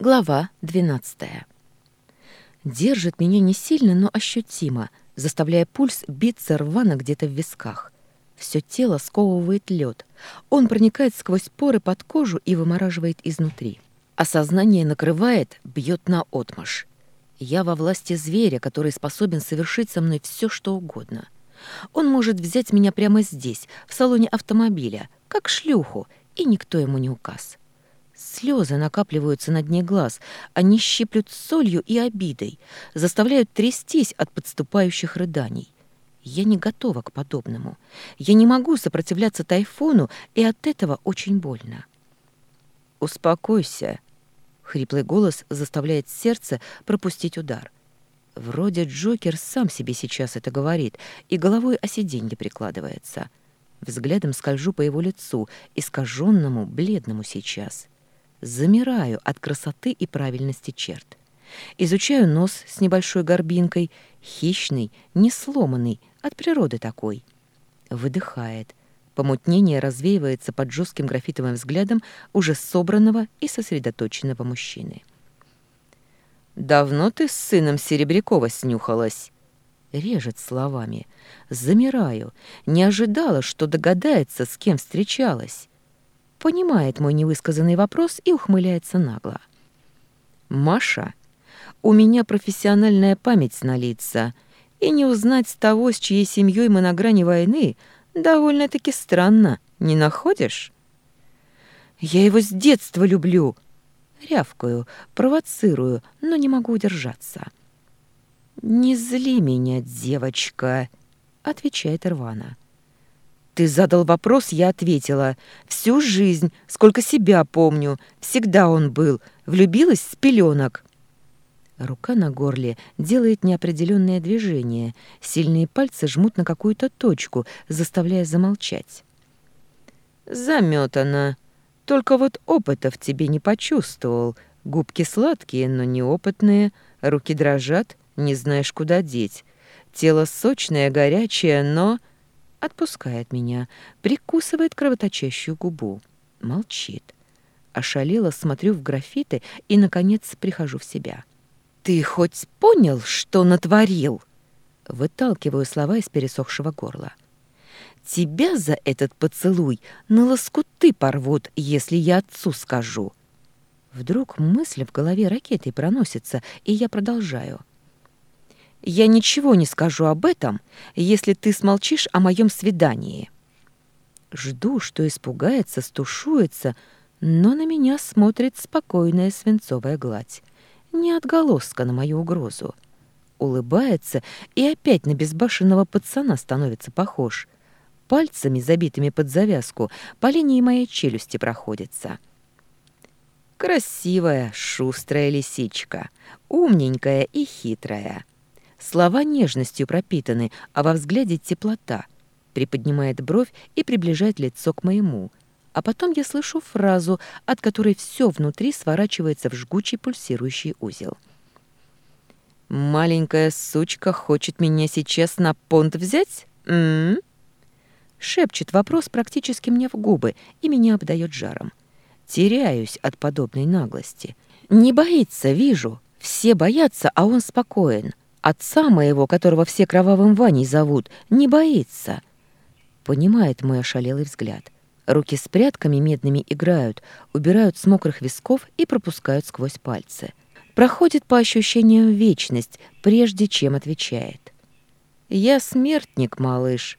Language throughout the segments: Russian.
Глава 12. Держит меня не сильно, но ощутимо, заставляя пульс биться рвано где-то в висках. Все тело сковывает лед. Он проникает сквозь поры под кожу и вымораживает изнутри. Осознание накрывает, бьет на отмаш. Я во власти зверя, который способен совершить со мной все, что угодно. Он может взять меня прямо здесь, в салоне автомобиля, как шлюху, и никто ему не указ. Слезы накапливаются на дне глаз, они щиплют солью и обидой, заставляют трястись от подступающих рыданий. Я не готова к подобному. Я не могу сопротивляться тайфуну, и от этого очень больно. «Успокойся», — хриплый голос заставляет сердце пропустить удар. Вроде Джокер сам себе сейчас это говорит и головой о сиденье прикладывается. Взглядом скольжу по его лицу, искаженному, бледному сейчас. — Замираю от красоты и правильности черт. Изучаю нос с небольшой горбинкой, хищный, не сломанный, от природы такой. Выдыхает. Помутнение развеивается под жестким графитовым взглядом уже собранного и сосредоточенного мужчины. «Давно ты с сыном Серебрякова снюхалась?» Режет словами. «Замираю. Не ожидала, что догадается, с кем встречалась понимает мой невысказанный вопрос и ухмыляется нагло. «Маша, у меня профессиональная память снолится, и не узнать того, с чьей семьей мы на грани войны, довольно-таки странно, не находишь?» «Я его с детства люблю!» Рявкаю, провоцирую, но не могу удержаться. «Не зли меня, девочка!» — отвечает Рвана. Ты задал вопрос, я ответила. Всю жизнь, сколько себя помню, всегда он был. Влюбилась с пеленок. Рука на горле делает неопределенное движение. Сильные пальцы жмут на какую-то точку, заставляя замолчать. Заметана. Только вот опыта в тебе не почувствовал. Губки сладкие, но неопытные. Руки дрожат, не знаешь, куда деть. Тело сочное, горячее, но Отпускает меня, прикусывает кровоточащую губу. Молчит. Ошалела, смотрю в графиты и, наконец, прихожу в себя. «Ты хоть понял, что натворил?» Выталкиваю слова из пересохшего горла. «Тебя за этот поцелуй на лоскуты порвут, если я отцу скажу». Вдруг мысль в голове ракетой проносится, и я продолжаю. Я ничего не скажу об этом, если ты смолчишь о моем свидании. Жду, что испугается, стушуется, но на меня смотрит спокойная свинцовая гладь, не отголоска на мою угрозу. Улыбается и опять на безбашенного пацана становится похож. Пальцами, забитыми под завязку, по линии моей челюсти проходится. Красивая, шустрая лисичка, умненькая и хитрая — Слова нежностью пропитаны, а во взгляде теплота. Приподнимает бровь и приближает лицо к моему. А потом я слышу фразу, от которой все внутри сворачивается в жгучий пульсирующий узел. «Маленькая сучка хочет меня сейчас на понт взять? М -м -м? Шепчет вопрос практически мне в губы, и меня обдает жаром. Теряюсь от подобной наглости. Не боится, вижу. Все боятся, а он спокоен. Отца моего, которого все кровавым Ваней зовут, не боится. Понимает мой ошалелый взгляд. Руки с прядками медными играют, убирают с мокрых висков и пропускают сквозь пальцы. Проходит по ощущениям вечность, прежде чем отвечает. «Я смертник, малыш.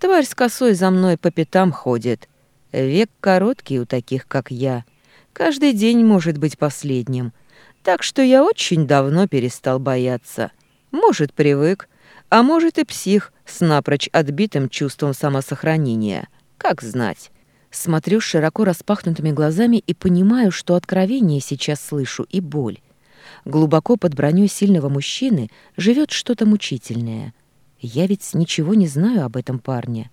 Тварь с косой за мной по пятам ходит. Век короткий у таких, как я. Каждый день может быть последним. Так что я очень давно перестал бояться». Может, привык, а может и псих с напрочь отбитым чувством самосохранения. Как знать. Смотрю широко распахнутыми глазами и понимаю, что откровение сейчас слышу и боль. Глубоко под броней сильного мужчины живет что-то мучительное. Я ведь ничего не знаю об этом парне.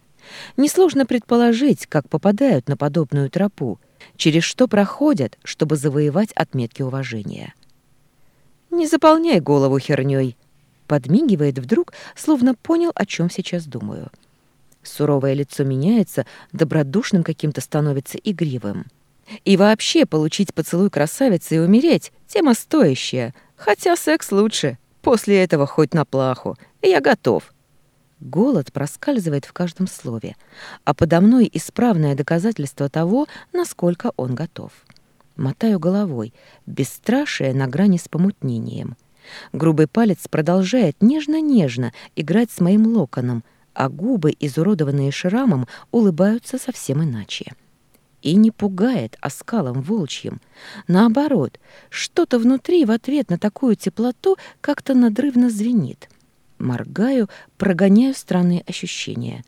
Несложно предположить, как попадают на подобную тропу, через что проходят, чтобы завоевать отметки уважения. «Не заполняй голову хернёй», подмигивает вдруг, словно понял, о чем сейчас думаю. Суровое лицо меняется, добродушным каким-то становится игривым. И вообще получить поцелуй красавицы и умереть — тема стоящая. Хотя секс лучше. После этого хоть на плаху. Я готов. Голод проскальзывает в каждом слове, а подо мной исправное доказательство того, насколько он готов. Мотаю головой, бесстрашие на грани с помутнением — Грубый палец продолжает нежно-нежно играть с моим локоном, а губы, изуродованные шрамом, улыбаются совсем иначе. И не пугает а оскалом волчьим. Наоборот, что-то внутри в ответ на такую теплоту как-то надрывно звенит. Моргаю, прогоняю странные ощущения.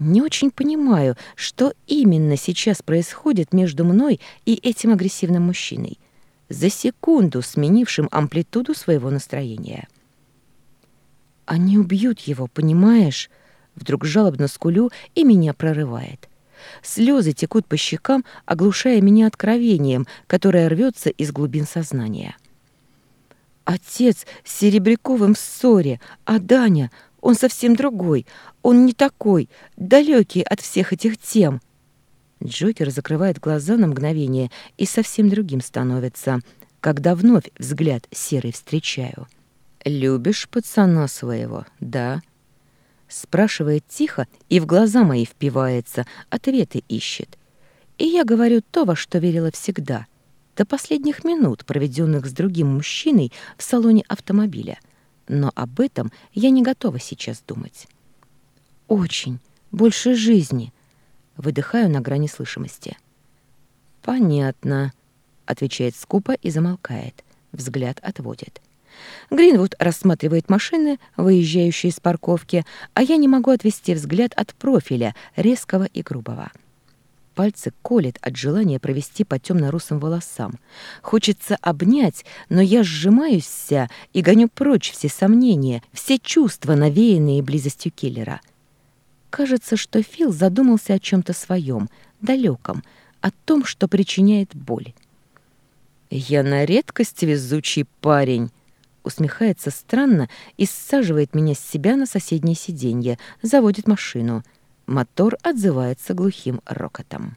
Не очень понимаю, что именно сейчас происходит между мной и этим агрессивным мужчиной за секунду сменившим амплитуду своего настроения. «Они убьют его, понимаешь?» Вдруг жалобно скулю и меня прорывает. Слезы текут по щекам, оглушая меня откровением, которое рвется из глубин сознания. «Отец с Серебряковым в ссоре, а Даня, он совсем другой, он не такой, далекий от всех этих тем», Джокер закрывает глаза на мгновение и совсем другим становится, когда вновь взгляд серый встречаю. «Любишь пацана своего, да?» Спрашивает тихо и в глаза мои впивается, ответы ищет. И я говорю то, во что верила всегда, до последних минут, проведенных с другим мужчиной в салоне автомобиля. Но об этом я не готова сейчас думать. «Очень, больше жизни», Выдыхаю на грани слышимости. «Понятно», — отвечает скупо и замолкает. Взгляд отводит. Гринвуд рассматривает машины, выезжающие с парковки, а я не могу отвести взгляд от профиля, резкого и грубого. Пальцы колет от желания провести по темно-русым волосам. Хочется обнять, но я сжимаюсь вся и гоню прочь все сомнения, все чувства, навеянные близостью киллера — Кажется, что Фил задумался о чем-то своем, далеком, о том, что причиняет боль. «Я на редкость везучий парень», — усмехается странно и саживает меня с себя на соседнее сиденье, заводит машину. Мотор отзывается глухим рокотом.